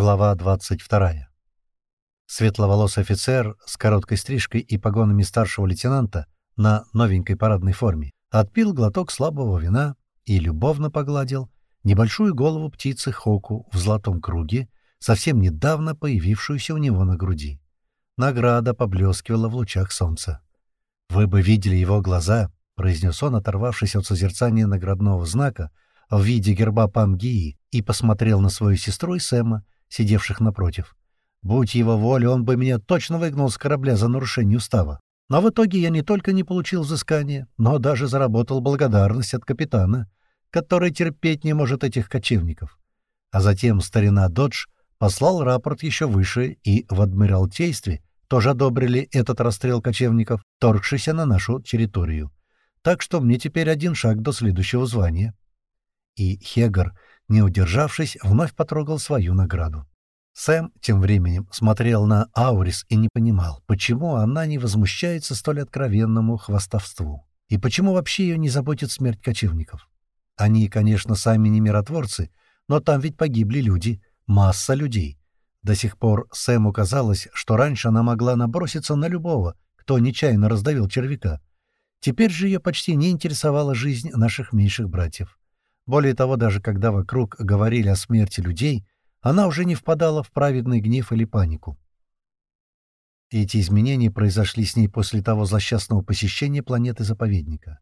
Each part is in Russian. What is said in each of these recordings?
Глава 22. Светловолосый офицер с короткой стрижкой и погонами старшего лейтенанта на новенькой парадной форме отпил глоток слабого вина и любовно погладил небольшую голову птицы Хоку в золотом круге, совсем недавно появившуюся у него на груди. Награда поблескивала в лучах солнца. «Вы бы видели его глаза», — произнес он, оторвавшись от созерцания наградного знака в виде герба Пангии, и посмотрел на свою сестру и Сэма, сидевших напротив. Будь его воля, он бы меня точно выгнал с корабля за нарушение устава. Но в итоге я не только не получил взыскания, но даже заработал благодарность от капитана, который терпеть не может этих кочевников. А затем старина Додж послал рапорт еще выше, и в Адмиралтействе тоже одобрили этот расстрел кочевников, торгшийся на нашу территорию. Так что мне теперь один шаг до следующего звания. И Хегар, не удержавшись, вновь потрогал свою награду. Сэм тем временем смотрел на Аурис и не понимал, почему она не возмущается столь откровенному хвастовству, и почему вообще ее не заботит смерть кочевников. Они, конечно, сами не миротворцы, но там ведь погибли люди, масса людей. До сих пор Сэму казалось, что раньше она могла наброситься на любого, кто нечаянно раздавил червяка. Теперь же ее почти не интересовала жизнь наших меньших братьев. Более того, даже когда вокруг говорили о смерти людей — она уже не впадала в праведный гнев или панику. эти изменения произошли с ней после того злосчастного посещения планеты-заповедника.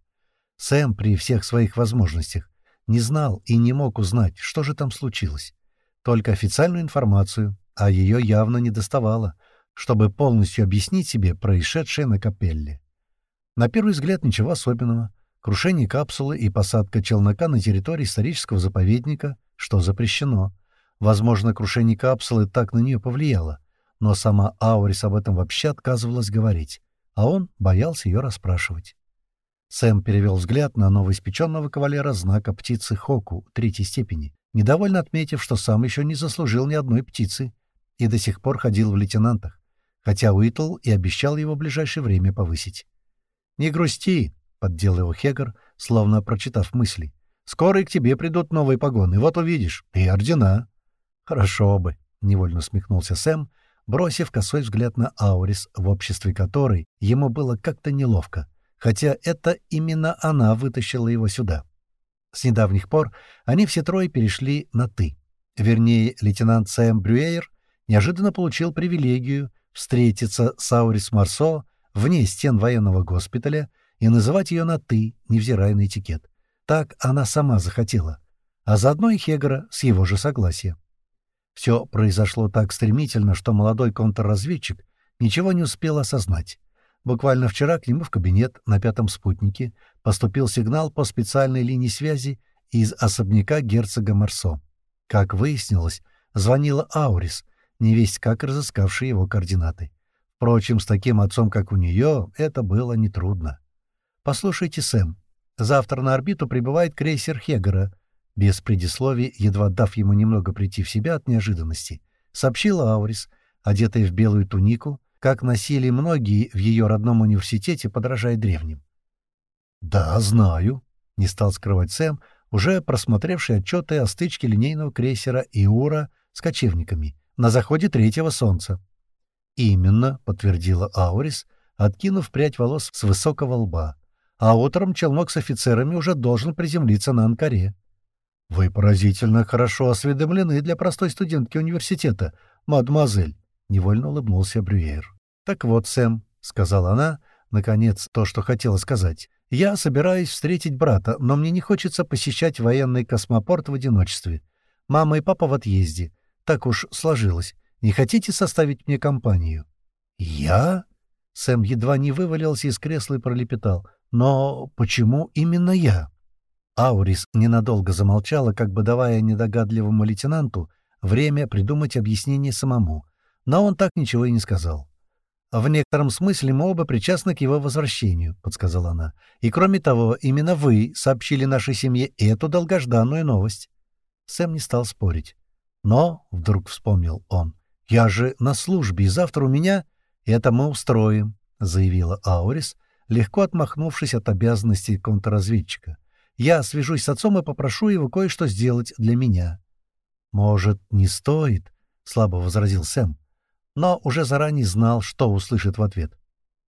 Сэм при всех своих возможностях не знал и не мог узнать, что же там случилось. Только официальную информацию, а ее явно не доставало, чтобы полностью объяснить себе происшедшее на капелле. На первый взгляд ничего особенного. Крушение капсулы и посадка челнока на территории исторического заповедника, что запрещено — Возможно, крушение капсулы так на нее повлияло, но сама Аурис об этом вообще отказывалась говорить, а он боялся ее расспрашивать. Сэм перевел взгляд на новоиспеченного кавалера знака птицы Хоку третьей степени, недовольно отметив, что сам еще не заслужил ни одной птицы и до сих пор ходил в лейтенантах, хотя Уитл и обещал его в ближайшее время повысить. «Не грусти», — поддел его Хегар, словно прочитав мысли. «Скоро и к тебе придут новые погоны, вот увидишь, и ордена». «Хорошо бы», — невольно усмехнулся Сэм, бросив косой взгляд на Аурис, в обществе которой ему было как-то неловко, хотя это именно она вытащила его сюда. С недавних пор они все трое перешли на «ты». Вернее, лейтенант Сэм Брюэйр неожиданно получил привилегию встретиться с Аурис Марсо вне стен военного госпиталя и называть ее на «ты», невзирая на этикет. Так она сама захотела, а заодно и Хегера с его же согласия. Все произошло так стремительно, что молодой контрразведчик ничего не успел осознать. Буквально вчера к нему в кабинет на пятом спутнике поступил сигнал по специальной линии связи из особняка герцога Марсо. Как выяснилось, звонила Аурис, невесть как разыскавшая его координаты. Впрочем, с таким отцом, как у нее, это было нетрудно. «Послушайте, Сэм, завтра на орбиту прибывает крейсер Хегера», без предисловий, едва дав ему немного прийти в себя от неожиданности, сообщила Аурис, одетая в белую тунику, как носили многие в ее родном университете, подражая древним. «Да, знаю», — не стал скрывать Сэм, уже просмотревший отчеты о стычке линейного крейсера «Иура» с кочевниками на заходе третьего солнца. «Именно», — подтвердила Аурис, откинув прядь волос с высокого лба. «А утром челнок с офицерами уже должен приземлиться на Анкаре». «Вы поразительно хорошо осведомлены для простой студентки университета, мадемуазель», — невольно улыбнулся Брюер. «Так вот, Сэм», — сказала она, наконец, то, что хотела сказать, — «я собираюсь встретить брата, но мне не хочется посещать военный космопорт в одиночестве. Мама и папа в отъезде. Так уж сложилось. Не хотите составить мне компанию?» «Я?» Сэм едва не вывалился из кресла и пролепетал. «Но почему именно я?» Аурис ненадолго замолчала, как бы давая недогадливому лейтенанту время придумать объяснение самому, но он так ничего и не сказал. «В некотором смысле мы оба причастны к его возвращению», — подсказала она. «И кроме того, именно вы сообщили нашей семье эту долгожданную новость». Сэм не стал спорить. «Но», — вдруг вспомнил он, — «я же на службе, и завтра у меня...» «Это мы устроим», — заявила Аурис, легко отмахнувшись от обязанностей контрразведчика. Я свяжусь с отцом и попрошу его кое-что сделать для меня». «Может, не стоит?» — слабо возразил Сэм, но уже заранее знал, что услышит в ответ.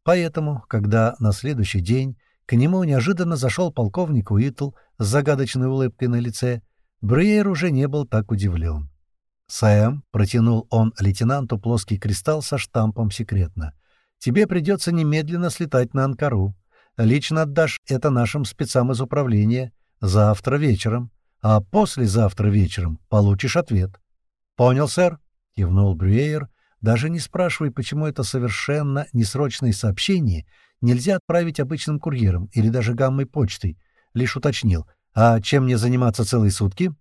Поэтому, когда на следующий день к нему неожиданно зашел полковник Уитл с загадочной улыбкой на лице, Брюер уже не был так удивлен. «Сэм», — протянул он лейтенанту плоский кристалл со штампом «Секретно», — «тебе придется немедленно слетать на Анкару. Лично отдашь это нашим спецам из управления завтра вечером, а послезавтра вечером получишь ответ». «Понял, сэр», — кивнул Брюер, даже не спрашивая, почему это совершенно несрочное сообщение нельзя отправить обычным курьером или даже гаммой почтой, лишь уточнил, «А чем мне заниматься целые сутки?»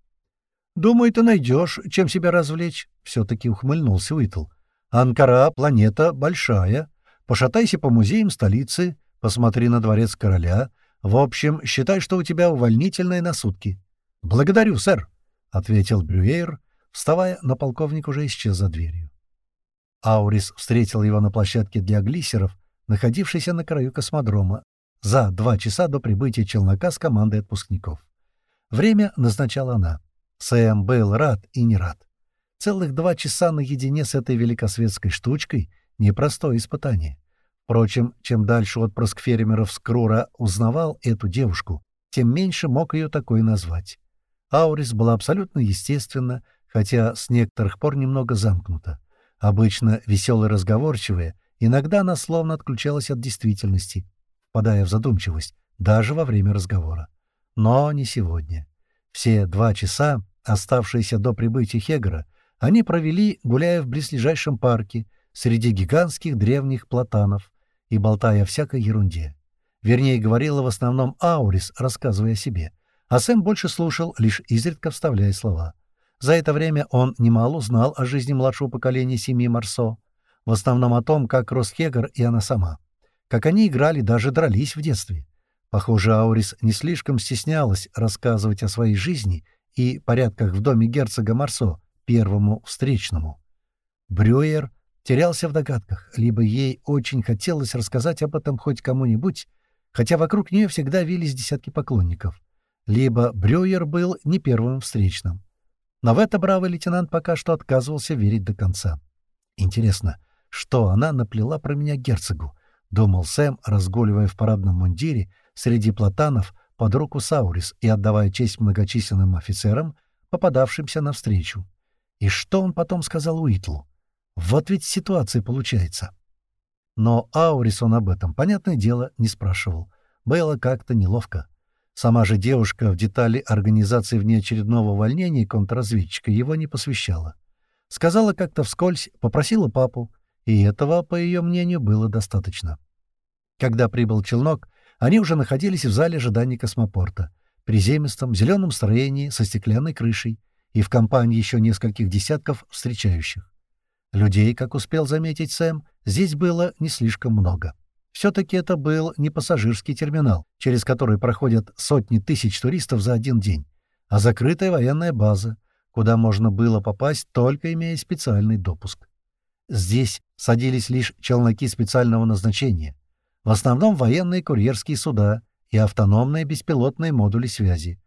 «Думаю, ты найдешь, чем себя развлечь», — все-таки ухмыльнулся Уитл. «Анкара — планета большая. Пошатайся по музеям столицы, посмотри на дворец короля. В общем, считай, что у тебя увольнительное на сутки». «Благодарю, сэр», — ответил Брюейр, вставая, но полковник уже исчез за дверью. Аурис встретил его на площадке для глиссеров, находившейся на краю космодрома, за два часа до прибытия челнока с командой отпускников. Время назначала она. Сэм был рад и не рад. Целых два часа наедине с этой великосветской штучкой — непростое испытание. Впрочем, чем дальше отпрыск фермеров Скрура узнавал эту девушку, тем меньше мог ее такой назвать. Аурис была абсолютно естественна, хотя с некоторых пор немного замкнута. Обычно веселая разговорчивая, иногда она словно отключалась от действительности, впадая в задумчивость, даже во время разговора. Но не сегодня. Все два часа, оставшиеся до прибытия Хегера, они провели, гуляя в близлежащем парке, среди гигантских древних платанов и болтая о всякой ерунде. Вернее, говорила в основном Аурис, рассказывая о себе, а Сэм больше слушал, лишь изредка вставляя слова. За это время он немало узнал о жизни младшего поколения семьи Марсо, в основном о том, как рос Хегер и она сама, как они играли, даже дрались в детстве, Похоже, Аурис не слишком стеснялась рассказывать о своей жизни и порядках в доме герцога Марсо, первому встречному. Брюер терялся в догадках, либо ей очень хотелось рассказать об этом хоть кому-нибудь, хотя вокруг нее всегда вились десятки поклонников, либо Брюер был не первым встречным. Но в это бравый лейтенант пока что отказывался верить до конца. Интересно, что она наплела про меня герцогу? — думал Сэм, разгуливая в парадном мундире, среди платанов под руку Саурис и отдавая честь многочисленным офицерам, попадавшимся навстречу. И что он потом сказал Уитлу? Вот ведь ситуация получается. Но Аурис он об этом, понятное дело, не спрашивал. Было как-то неловко. Сама же девушка в детали организации внеочередного увольнения контрразведчика его не посвящала. Сказала как-то вскользь, попросила папу, и этого, по ее мнению, было достаточно. Когда прибыл челнок, они уже находились в зале ожидания космопорта, приземистом, зеленом строении со стеклянной крышей и в компании еще нескольких десятков встречающих. Людей, как успел заметить Сэм, здесь было не слишком много. Все-таки это был не пассажирский терминал, через который проходят сотни тысяч туристов за один день, а закрытая военная база, куда можно было попасть, только имея специальный допуск. Здесь садились лишь челноки специального назначения, в основном военные курьерские суда и автономные беспилотные модули связи.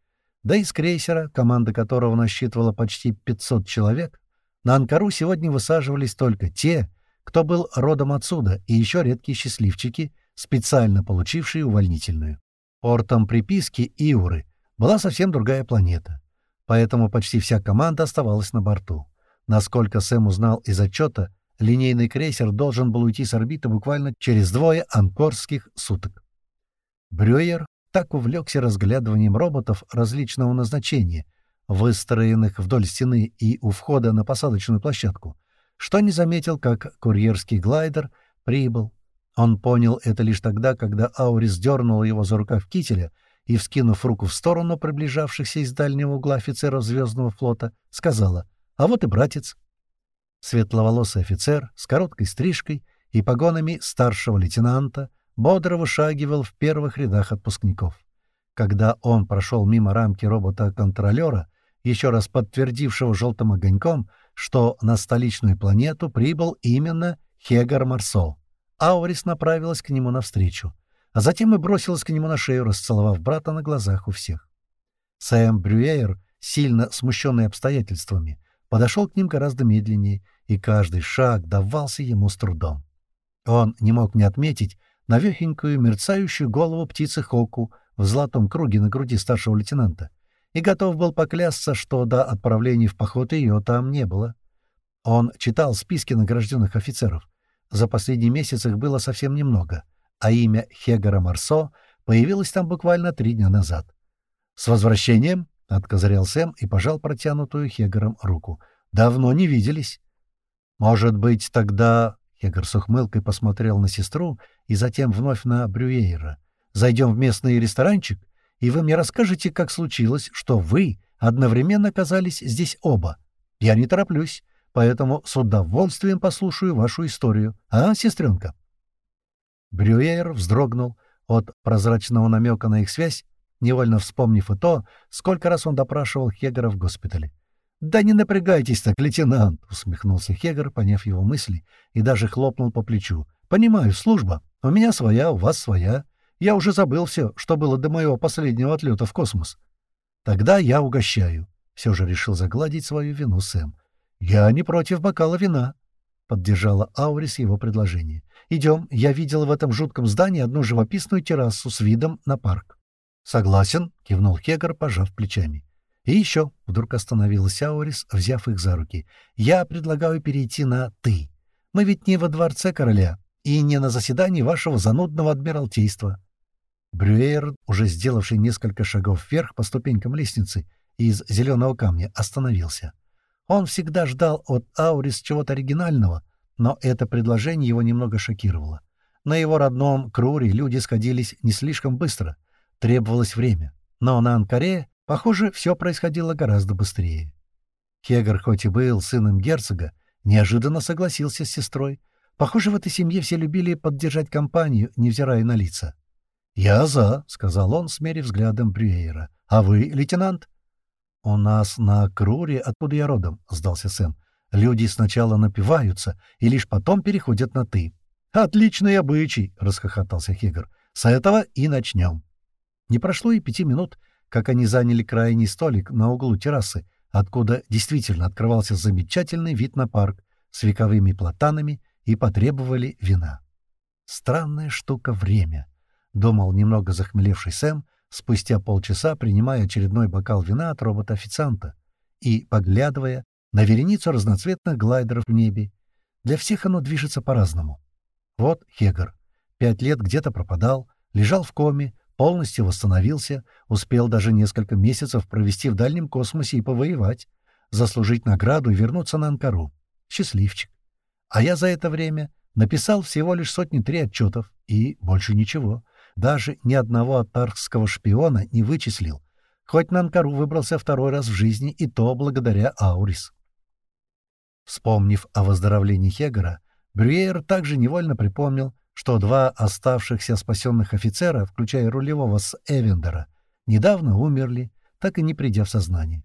Да и с крейсера, команда которого насчитывала почти 500 человек, на Анкару сегодня высаживались только те, кто был родом отсюда, и еще редкие счастливчики, специально получившие увольнительную. Портом приписки Иуры была совсем другая планета, поэтому почти вся команда оставалась на борту. Насколько Сэм узнал из отчета, Линейный крейсер должен был уйти с орбиты буквально через двое анкорских суток. Брюер так увлекся разглядыванием роботов различного назначения, выстроенных вдоль стены и у входа на посадочную площадку, что не заметил, как курьерский глайдер прибыл. Он понял это лишь тогда, когда Аурис дернул его за рукав кителя и, вскинув руку в сторону приближавшихся из дальнего угла офицеров Звездного флота, сказала «А вот и братец». Светловолосый офицер с короткой стрижкой и погонами старшего лейтенанта бодро вышагивал в первых рядах отпускников. Когда он прошел мимо рамки робота-контролера, еще раз подтвердившего желтым огоньком, что на столичную планету прибыл именно Хегар Марсо, Аурис направилась к нему навстречу, а затем и бросилась к нему на шею, расцеловав брата на глазах у всех. Сэм Брюэйр, сильно смущенный обстоятельствами, подошел к ним гораздо медленнее, и каждый шаг давался ему с трудом. Он не мог не отметить навехенькую мерцающую голову птицы Хоку в золотом круге на груди старшего лейтенанта, и готов был поклясться, что до отправления в поход ее там не было. Он читал списки награжденных офицеров. За последний месяц их было совсем немного, а имя Хегара Марсо появилось там буквально три дня назад. «С возвращением!» — откозырял Сэм и пожал протянутую Хегаром руку. «Давно не виделись». «Может быть, тогда...» — Хегар с ухмылкой посмотрел на сестру и затем вновь на Брюейра. «Зайдем в местный ресторанчик, и вы мне расскажете, как случилось, что вы одновременно оказались здесь оба. Я не тороплюсь поэтому с удовольствием послушаю вашу историю. А, сестренка?» Брюер вздрогнул от прозрачного намека на их связь, невольно вспомнив и то, сколько раз он допрашивал Хегера в госпитале. «Да не напрягайтесь так, лейтенант!» — усмехнулся Хегер, поняв его мысли, и даже хлопнул по плечу. «Понимаю, служба. У меня своя, у вас своя. Я уже забыл все, что было до моего последнего отлета в космос. Тогда я угощаю». Все же решил загладить свою вину Сэм. «Я не против бокала вина», — поддержала Аурис его предложение. «Идем, я видел в этом жутком здании одну живописную террасу с видом на парк». «Согласен», — кивнул Хегар, пожав плечами. «И еще», — вдруг остановилась Аурис, взяв их за руки, — «я предлагаю перейти на «ты». Мы ведь не во дворце короля и не на заседании вашего занудного адмиралтейства». Брюер, уже сделавший несколько шагов вверх по ступенькам лестницы из зеленого камня, остановился. Он всегда ждал от Аурис чего-то оригинального, но это предложение его немного шокировало. На его родном Круре люди сходились не слишком быстро, требовалось время. Но на Анкаре, похоже, все происходило гораздо быстрее. Хегар, хоть и был сыном герцога, неожиданно согласился с сестрой. Похоже, в этой семье все любили поддержать компанию, невзирая на лица. «Я за», — сказал он, смерив взглядом Брюэйра. «А вы, лейтенант?» «У нас на Круре, откуда я родом», — сдался Сэм. «Люди сначала напиваются и лишь потом переходят на «ты». «Отличный обычай!» — расхохотался Хигар. «С этого и начнем». Не прошло и пяти минут, как они заняли крайний столик на углу террасы, откуда действительно открывался замечательный вид на парк с вековыми платанами и потребовали вина. «Странная штука время», — думал немного захмелевший Сэм, спустя полчаса принимая очередной бокал вина от робота-официанта и поглядывая на вереницу разноцветных глайдеров в небе. Для всех оно движется по-разному. Вот Хегар. Пять лет где-то пропадал, лежал в коме, полностью восстановился, успел даже несколько месяцев провести в дальнем космосе и повоевать, заслужить награду и вернуться на Анкару. Счастливчик. А я за это время написал всего лишь сотни-три отчетов, и больше ничего даже ни одного атарского шпиона не вычислил, хоть на Анкару выбрался второй раз в жизни, и то благодаря Аурис. Вспомнив о выздоровлении Хегера, Брюер также невольно припомнил, что два оставшихся спасенных офицера, включая рулевого с Эвендера, недавно умерли, так и не придя в сознание.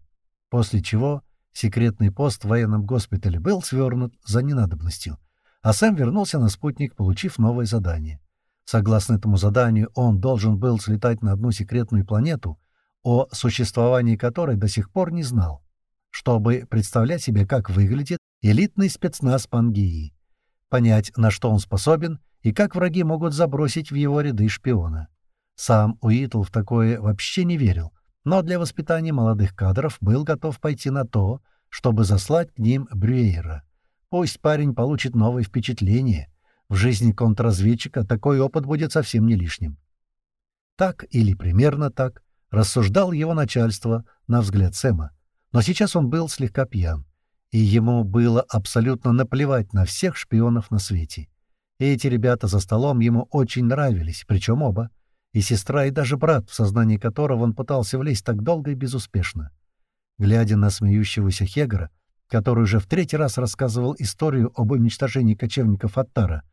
После чего секретный пост в военном госпитале был свернут за ненадобностью, а сам вернулся на спутник, получив новое задание. Согласно этому заданию, он должен был слетать на одну секретную планету, о существовании которой до сих пор не знал, чтобы представлять себе, как выглядит элитный спецназ Пангии, понять, на что он способен и как враги могут забросить в его ряды шпиона. Сам Уитл в такое вообще не верил, но для воспитания молодых кадров был готов пойти на то, чтобы заслать к ним Брюейра. Пусть парень получит новые впечатления — в жизни контрразведчика такой опыт будет совсем не лишним. Так или примерно так рассуждал его начальство на взгляд Сэма. Но сейчас он был слегка пьян, и ему было абсолютно наплевать на всех шпионов на свете. Эти ребята за столом ему очень нравились, причем оба. И сестра, и даже брат, в сознании которого он пытался влезть так долго и безуспешно. Глядя на смеющегося Хегора, который уже в третий раз рассказывал историю об уничтожении кочевников Аттара,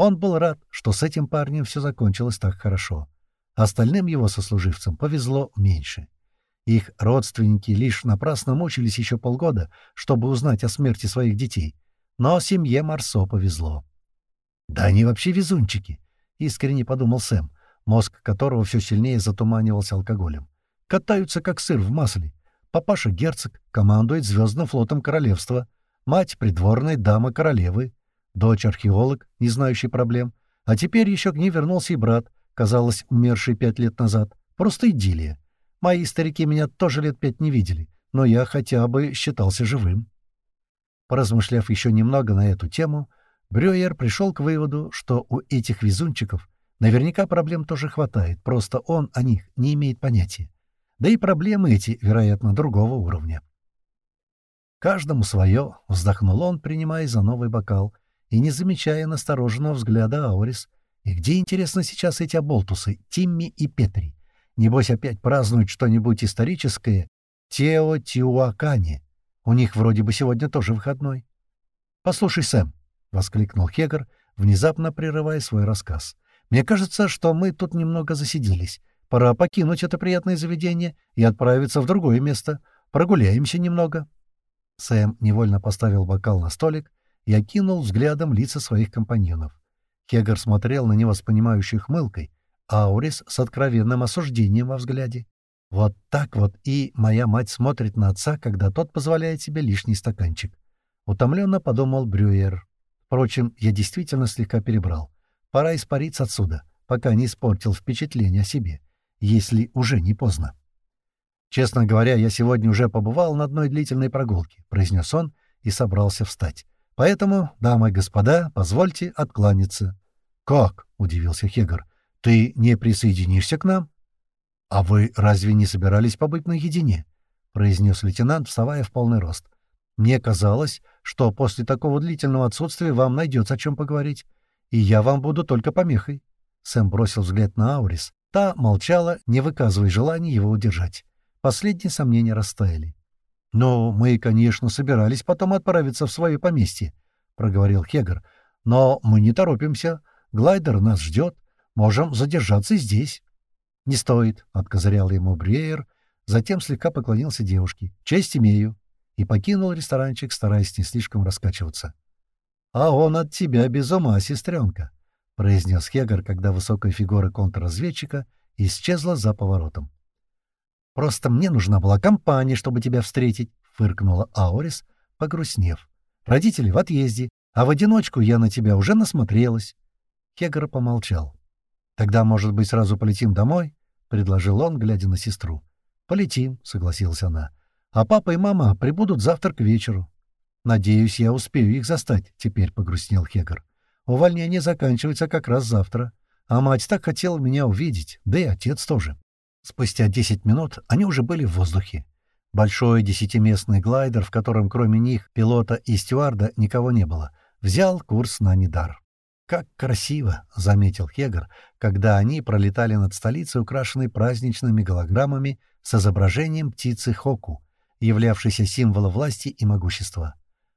он был рад, что с этим парнем все закончилось так хорошо. Остальным его сослуживцам повезло меньше. Их родственники лишь напрасно мучились еще полгода, чтобы узнать о смерти своих детей. Но семье Марсо повезло. «Да они вообще везунчики», — искренне подумал Сэм, мозг которого все сильнее затуманивался алкоголем. «Катаются, как сыр в масле. папаша герцог командует Звездным флотом королевства, мать — придворная дама королевы, дочь — археолог, не знающий проблем, а теперь еще к ней вернулся и брат, казалось, умерший пять лет назад. Просто идиллия. Мои старики меня тоже лет пять не видели, но я хотя бы считался живым. Поразмышляв еще немного на эту тему, Брюер пришел к выводу, что у этих везунчиков наверняка проблем тоже хватает, просто он о них не имеет понятия. Да и проблемы эти, вероятно, другого уровня. «Каждому свое», — вздохнул он, принимая за новый бокал, и не замечая настороженного взгляда Аурис. «И где, интересно, сейчас эти оболтусы, Тимми и Петри? Небось, опять празднуют что-нибудь историческое Теотиуакане. У них вроде бы сегодня тоже выходной». «Послушай, Сэм», — воскликнул Хегер, внезапно прерывая свой рассказ. «Мне кажется, что мы тут немного засиделись. Пора покинуть это приятное заведение и отправиться в другое место. Прогуляемся немного». Сэм невольно поставил бокал на столик и окинул взглядом лица своих компаньонов. Хегер смотрел на него с понимающей хмылкой, а Аурис с откровенным осуждением во взгляде. Вот так вот и моя мать смотрит на отца, когда тот позволяет себе лишний стаканчик. Утомленно подумал Брюер. Впрочем, я действительно слегка перебрал. Пора испариться отсюда, пока не испортил впечатление о себе, если уже не поздно. «Честно говоря, я сегодня уже побывал на одной длительной прогулке», — произнес он и собрался встать. «Поэтому, дамы и господа, позвольте откланяться». «Как?» — удивился Хегар. «Ты не присоединишься к нам?» «А вы разве не собирались побыть наедине?» — произнес лейтенант, вставая в полный рост. «Мне казалось, что после такого длительного отсутствия вам найдется о чем поговорить, и я вам буду только помехой». Сэм бросил взгляд на Аурис. Та молчала, не выказывая желания его удержать. Последние сомнения растаяли. «Ну, мы, конечно, собирались потом отправиться в свое поместье», — проговорил Хегар. «Но мы не торопимся. Глайдер нас ждет. Можем задержаться здесь». «Не стоит», — откозырял ему Бриер, затем слегка поклонился девушке. «Честь имею». И покинул ресторанчик, стараясь не слишком раскачиваться. «А он от тебя без ума, сестренка», — произнес Хегар, когда высокая фигура контрразведчика исчезла за поворотом. Просто мне нужна была компания, чтобы тебя встретить», — фыркнула Аорис, погрустнев. «Родители в отъезде, а в одиночку я на тебя уже насмотрелась». Хегар помолчал. «Тогда, может быть, сразу полетим домой?» — предложил он, глядя на сестру. «Полетим», — согласилась она. «А папа и мама прибудут завтра к вечеру». «Надеюсь, я успею их застать», — теперь погрустнел Хегар. «Увольнение заканчивается как раз завтра. А мать так хотела меня увидеть, да и отец тоже». Спустя 10 минут они уже были в воздухе. Большой десятиместный глайдер, в котором кроме них, пилота и стюарда, никого не было, взял курс на Нидар. «Как красиво!» — заметил Хегар, когда они пролетали над столицей, украшенной праздничными голограммами с изображением птицы Хоку, являвшейся символом власти и могущества.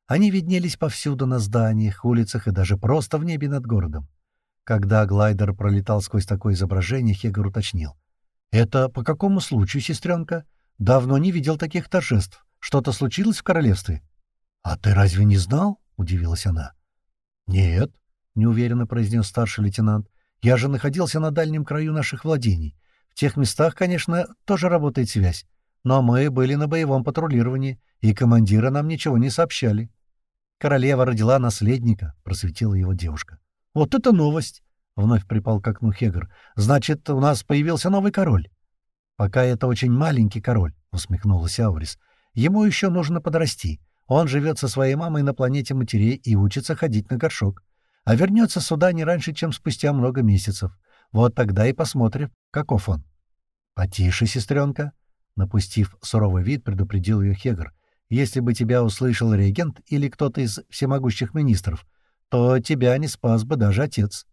Они виднелись повсюду на зданиях, улицах и даже просто в небе над городом. Когда глайдер пролетал сквозь такое изображение, Хегар уточнил. «Это по какому случаю, сестренка? Давно не видел таких торжеств. Что-то случилось в королевстве?» «А ты разве не знал?» — удивилась она. «Нет», — неуверенно произнес старший лейтенант. «Я же находился на дальнем краю наших владений. В тех местах, конечно, тоже работает связь. Но мы были на боевом патрулировании, и командира нам ничего не сообщали. Королева родила наследника, — просветила его девушка. Вот это новость! — вновь припал к окну Хегар. «Значит, у нас появился новый король». «Пока это очень маленький король», — усмехнулась Аурис. «Ему еще нужно подрасти. Он живет со своей мамой на планете матерей и учится ходить на горшок. А вернется сюда не раньше, чем спустя много месяцев. Вот тогда и посмотрим, каков он». «Потише, сестренка», — напустив суровый вид, предупредил ее Хегар. «Если бы тебя услышал регент или кто-то из всемогущих министров, то тебя не спас бы даже отец».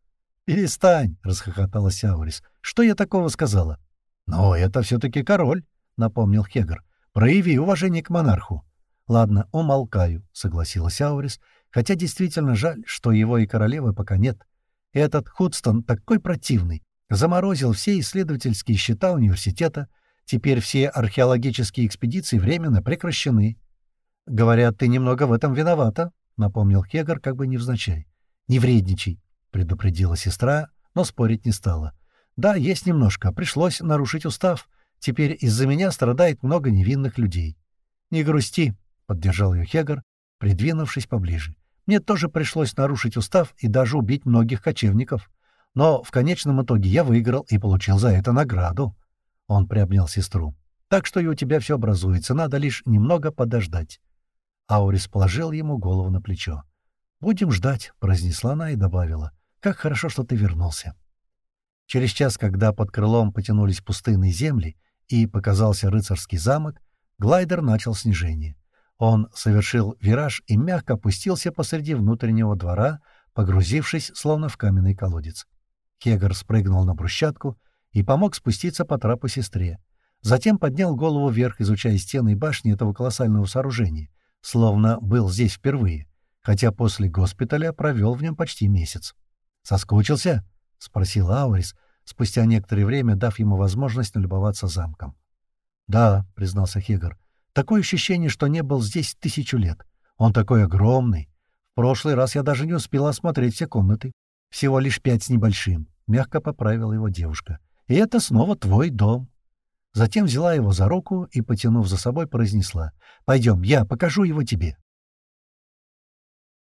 «Перестань!» — расхохоталась Аурис. «Что я такого сказала?» «Но это все-таки король», — напомнил Хегар. «Прояви уважение к монарху». «Ладно, умолкаю», — согласилась Аурис, хотя действительно жаль, что его и королевы пока нет. Этот Худстон такой противный. Заморозил все исследовательские счета университета. Теперь все археологические экспедиции временно прекращены. «Говорят, ты немного в этом виновата», — напомнил Хегар, как бы невзначай. «Не вредничай», — предупредила сестра, но спорить не стала. «Да, есть немножко. Пришлось нарушить устав. Теперь из-за меня страдает много невинных людей. Не грусти, — поддержал ее Хегар, придвинувшись поближе. Мне тоже пришлось нарушить устав и даже убить многих кочевников. Но в конечном итоге я выиграл и получил за это награду. Он приобнял сестру. Так что и у тебя все образуется, надо лишь немного подождать. Аурис положил ему голову на плечо. «Будем ждать», — произнесла она и добавила. «Как хорошо, что ты вернулся». Через час, когда под крылом потянулись пустынные земли и показался рыцарский замок, глайдер начал снижение. Он совершил вираж и мягко опустился посреди внутреннего двора, погрузившись словно в каменный колодец. Хегар спрыгнул на брусчатку и помог спуститься по трапу сестре. Затем поднял голову вверх, изучая стены и башни этого колоссального сооружения, словно был здесь впервые, хотя после госпиталя провел в нем почти месяц. «Соскучился?» — спросил Аурис, спустя некоторое время дав ему возможность налюбоваться замком. «Да», — признался Хегар, — «такое ощущение, что не был здесь тысячу лет. Он такой огромный. В прошлый раз я даже не успел осмотреть все комнаты. Всего лишь пять с небольшим», — мягко поправила его девушка. «И это снова твой дом». Затем взяла его за руку и, потянув за собой, произнесла. «Пойдем, я покажу его тебе».